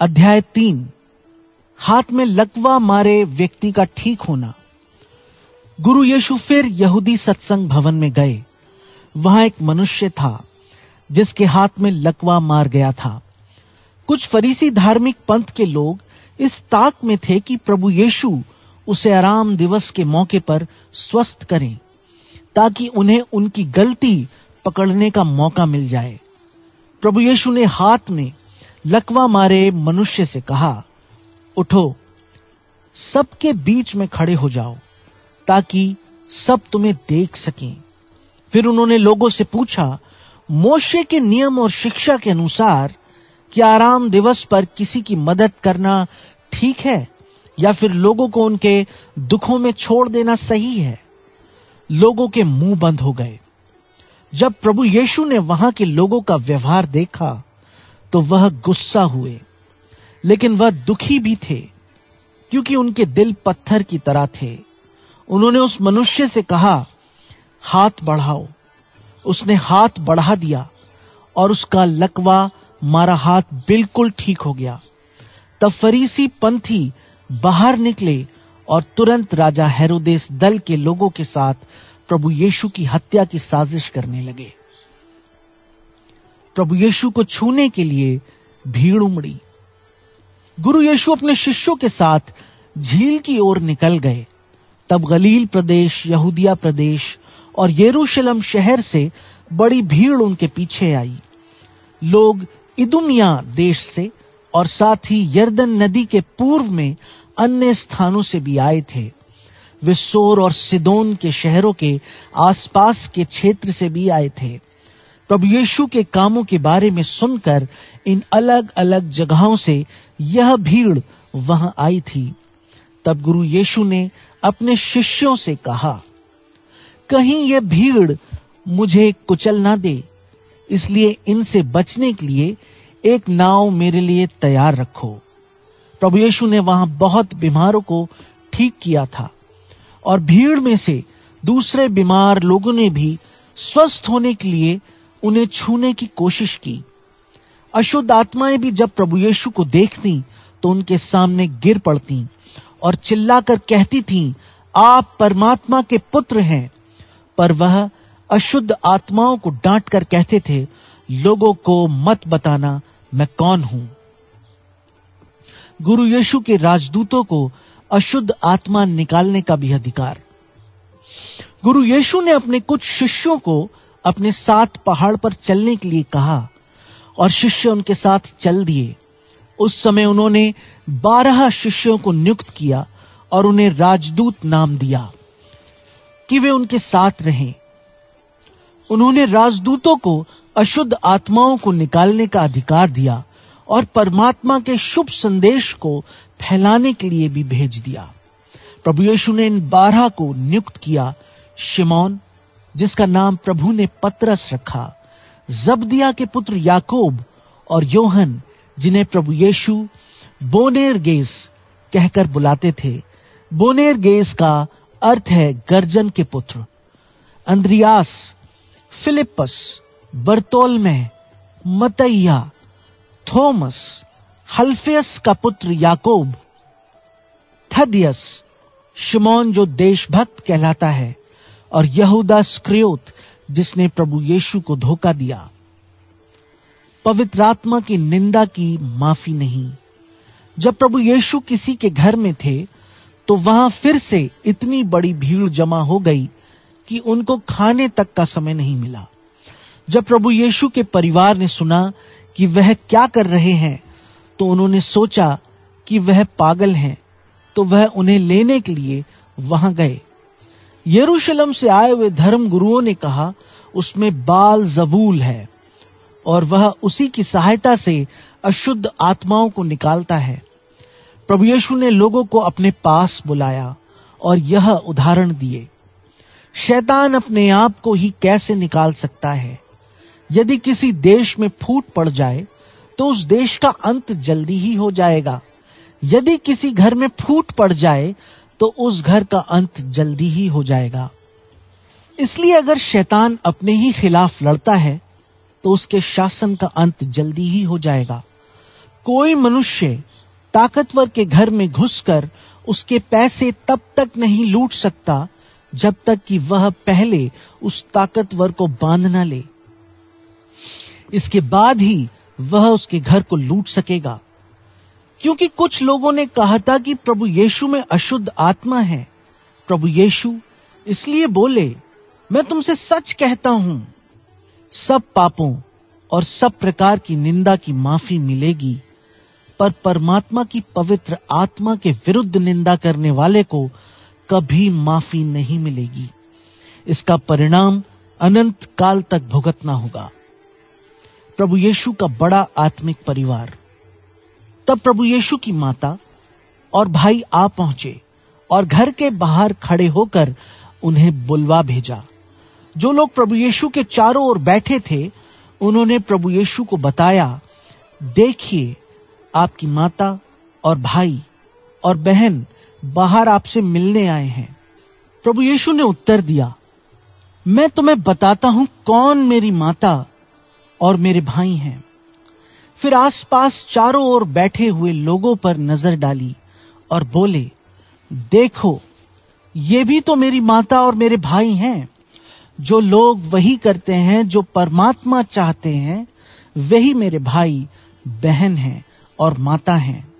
अध्याय तीन, हाथ में लकवा मारे व्यक्ति का ठीक होना। गुरु यीशु फिर यहूदी सत्संग भवन में गए। वहाँ एक मनुष्य था, जिसके हाथ में लकवा मार गया था। कुछ फरीसी धार्मिक पंथ के लोग इस ताक में थे कि प्रभु यीशु उसे आराम दिवस के मौके पर स्वस्थ करें, ताकि उन्हें उनकी गलती पकड़ने का मौका मिल जाए। प्रभु यीशु ने हाथ में लकवा मारे मनुष्य से कहा, उठो, सबके बीच में खड़े हो जाओ, ताकि सब तुम्हें देख सकें। फिर उन्होंने लोगों से पूछा, मोशे के नियम और शिक्षा के अनुसार, क्या आराम दिवस पर किसी की मदद करना ठीक है, या फिर लोगों को उनके दुखों में छोड़ देना सही है? लोगों के मुँह बंद हो गए। जब प्रभु यीशु ने वहाँ के लोगों का व्यवहार देखा तो वह गुस्सा हुए। लेकिन वह दुखी भी थे, क्योंकि उनके दिल पत्थर की तरह थे। उन्होंने उस मनुष्य से कहा, हाथ बढ़ाओ। उसने हाथ बढ़ा दिया और उसका लकवा मारा हाथ बिल्कुल ठीक हो गया। तब फरीसी पंथी बाहर निकले और तुरंत राजा हेरोदेस दल के लोगों के साथ प्रभु यीशु की हत्या की साजिश करने लगे। प्रभु यीशु को छूने के लिए भीड़ उमड़ी। गुरु यीशु अपने शिष्यों के साथ झील की ओर निकल गए। तब गलील प्रदेश, यहूदिया प्रदेश और यरूशलेम शहर से बड़ी भीड़ उनके पीछे आई। लोग इदुमिया देश से और साथ ही यर्दन नदी के पूर्व में अन्य स्थानों से भी आए थे। वे सोर और सिदोन के शहरों के आसपास के क्षेत्र से भी आए थे। प्रभु यीशु के कामों के बारे में सुनकर इन अलग अलग जगहों से यह भीड़ वहाँ आई थी। तब गुरु यीशु ने अपने शिष्यों से कहा, कहीं यह भीड़ मुझे कुचल ना दे, इसलिए इनसे बचने के लिए एक नाव मेरे लिए तैयार रखो। प्रभु यीशु ने वहाँ बहुत बीमारों को ठीक किया था और भीड़ में से दूसरे बीमार लोगों ने भी स्वस्थ होने के लिए उन्हें छूने की कोशिश की। अशुद्ध आत्माएँ भी जब प्रभु यीशु को देखती तो उनके सामने गिर पड़ती और चिल्लाकर कहती थीं, आप परमात्मा के पुत्र हैं। पर वह अशुद्ध आत्माओं को डांट कर कहते थे, लोगों को मत बताना मैं कौन हूँ? गुरु यीशु के राजदूतों को अशुद्ध आत्मा निकालने का भी अधिकार। गुरु यीशु ने अपने कुछ शिष्यों को अपने साथ पहाड़ पर चलने के लिए कहा और शिष्य उनके साथ चल दिए। उस समय उन्होंने बारह शिष्यों को नियुक्त किया और उन्हें राजदूत नाम दिया कि वे उनके साथ रहें। उन्होंने राजदूतों को अशुद्ध आत्माओं को निकालने का अधिकार दिया और परमात्मा के शुभ संदेश को फैलाने के लिए भी भेज दिया। प्रभु यीशु ने इन बारह को नियुक्त किया, शिमौन जिसका नाम प्रभु ने पतरस रखा, जबदिया के पुत्र याकोब और योहन, जिन्हें प्रभु यीशु बोनेर गेस कहकर बुलाते थे। बोनेर गेस का अर्थ है गर्जन के पुत्र। अंद्रियास फिलिपस बर्तोलमे मतैया थोमस, हल्फियस का पुत्र याकोब, थदियस, शिमोन जो देशभक्त कहलाता है। और यहूदा स्क्रियोत, जिसने प्रभु यीशु को धोखा दिया। पवित्र आत्मा की निंदा की माफ़ी नहीं। जब प्रभु यीशु किसी के घर में थे तो वहाँ फिर से इतनी बड़ी भीड़ जमा हो गई कि उनको खाने तक का समय नहीं मिला। जब प्रभु यीशु के परिवार ने सुना कि वह क्या कर रहे हैं तो उन्होंने सोचा कि वह पागल हैं तो वह उन्हें लेने के लिए वहाँ गए। यरूशलेम से आए हुए धर्म गुरुओं ने कहा, उसमें बाल जबूल है और वह उसी की सहायता से अशुद्ध आत्माओं को निकालता है। प्रभु यीशु ने लोगों को अपने पास बुलाया और यह उदाहरण दिए, शैतान अपने आप को ही कैसे निकाल सकता है? यदि किसी देश में फूट पड़ जाए तो उस देश का अंत जल्दी ही हो जाएगा। यदि किसी घर में फूट पड़ जाए तो उस घर का अंत जल्दी ही हो जाएगा। इसलिए अगर शैतान अपने ही खिलाफ लड़ता है तो उसके शासन का अंत जल्दी ही हो जाएगा। कोई मनुष्य ताकतवर के घर में घुसकर उसके पैसे तब तक नहीं लूट सकता, जब तक कि वह पहले उस ताकतवर को बाँध न ले। इसके बाद ही वह उसके घर को लूट सकेगा। क्योंकि कुछ लोगों ने कहा था कि प्रभु यीशु में अशुद्ध आत्मा है। प्रभु यीशु इसलिए बोले, मैं तुमसे सच कहता हूँ, सब पापों और सब प्रकार की निंदा की माफ़ी मिलेगी, पर परमात्मा की पवित्र आत्मा के विरुद्ध निंदा करने वाले को कभी माफ़ी नहीं मिलेगी। इसका परिणाम अनंत काल तक भुगतना होगा। प्रभु यीशु का बड़ा आत्मिक परिवार। तब प्रभु यीशु की माता और भाई आ पहुँचे और घर के बाहर खड़े होकर उन्हें बुलवा भेजा। जो लोग प्रभु यीशु के चारों ओर बैठे थे, उन्होंने प्रभु यीशु को बताया, देखिए, आपकी माता और भाई और बहन बाहर आपसे मिलने आए हैं। प्रभु यीशु ने उत्तर दिया, मैं तुम्हें बताता हूँ कौन मेरी माता और मेरे भाई हैं। फिर आसपास चारों ओर बैठे हुए लोगों पर नज़र डाली और बोले, देखो, ये भी तो मेरी माता और मेरे भाई हैं। जो लोग वही करते हैं, जो परमात्मा चाहते हैं, वही मेरे भाई, बहन हैं और माता हैं।